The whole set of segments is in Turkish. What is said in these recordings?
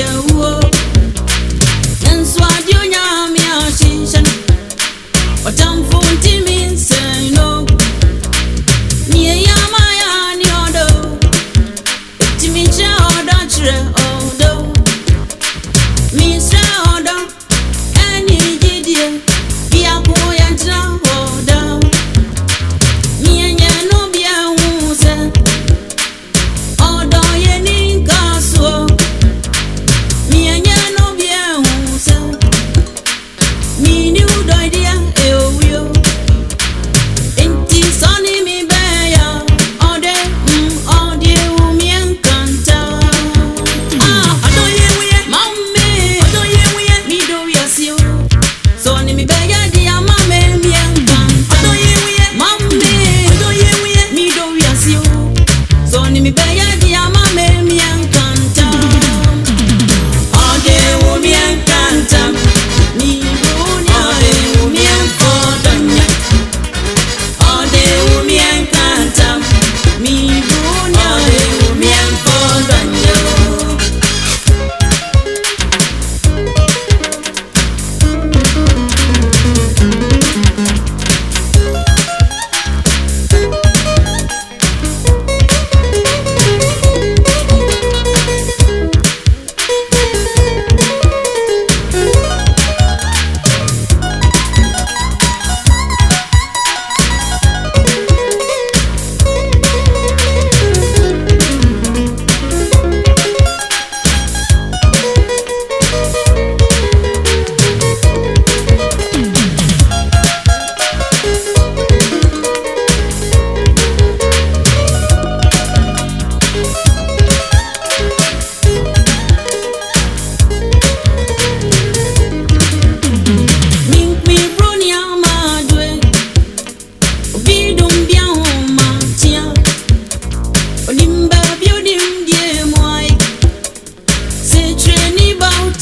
día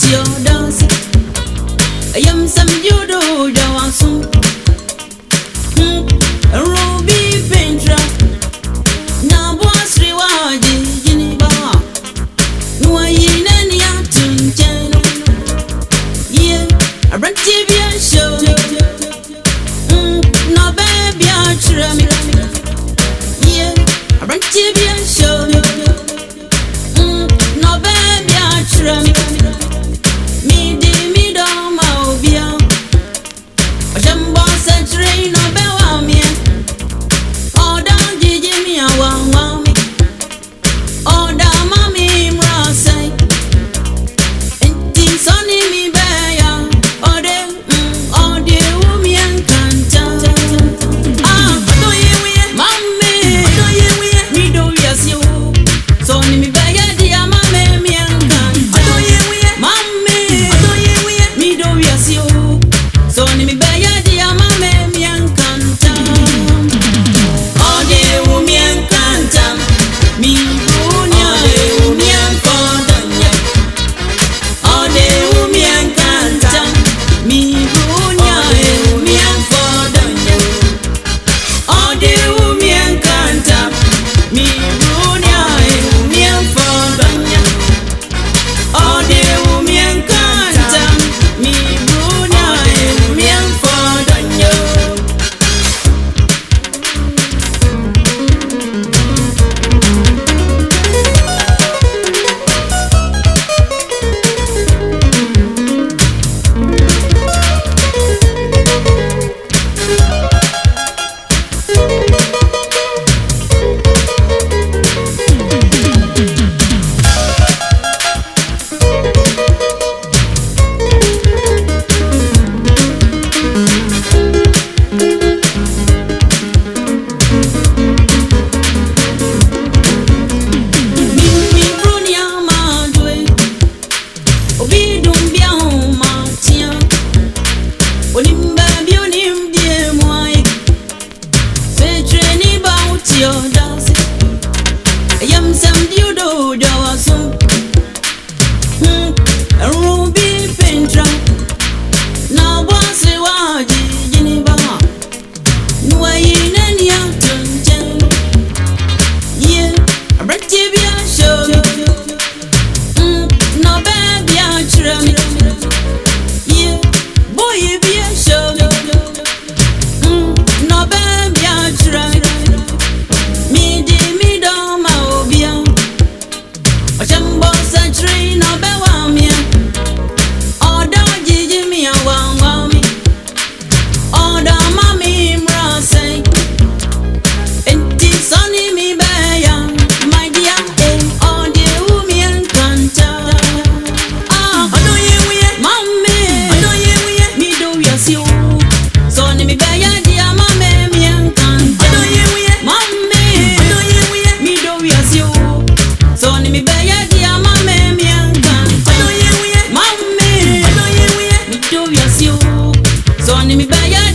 sio dansi yamsamjudu dawansu rubi pentra na bwasri waji jiniba nuwayinani atunjeno ye abratibia show. No baby atrami ye abratibia show. No baby atrami emociones. money me buy your